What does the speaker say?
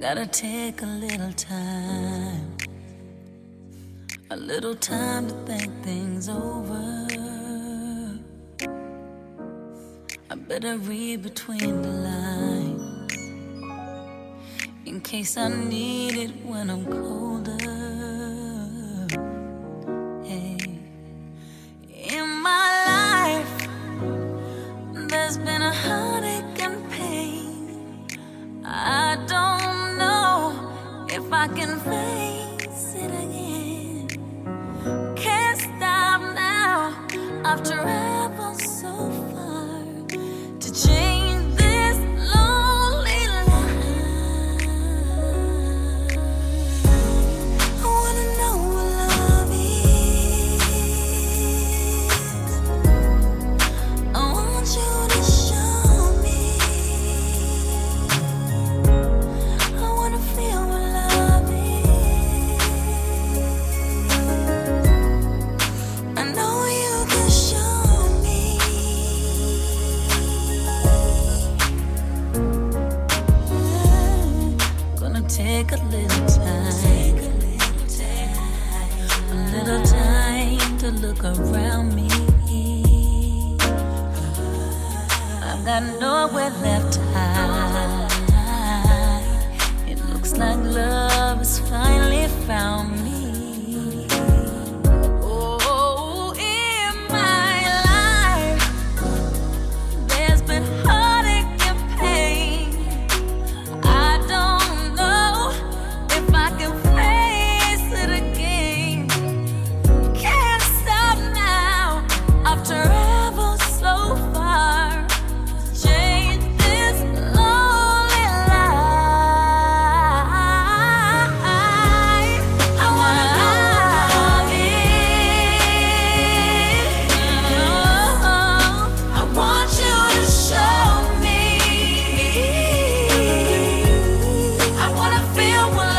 Gotta take a little time, a little time to think things over. I better read between the lines in case I need it when I'm colder. Hey. In my life, there's been a heartache I can face it again. Can't stop now. I've traveled Gonna take a little time, a little time to look around me. I've got nowhere left to hide. no one.